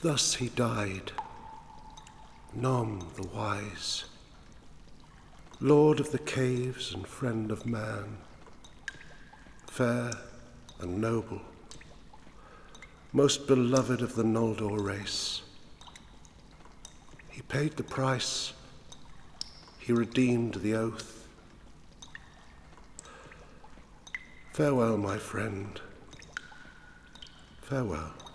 Thus he died, Nom the wise, Lord of the caves and friend of man, fair and noble, most beloved of the Noldor race. He paid the price, he redeemed the oath. Farewell, my friend. Farewell.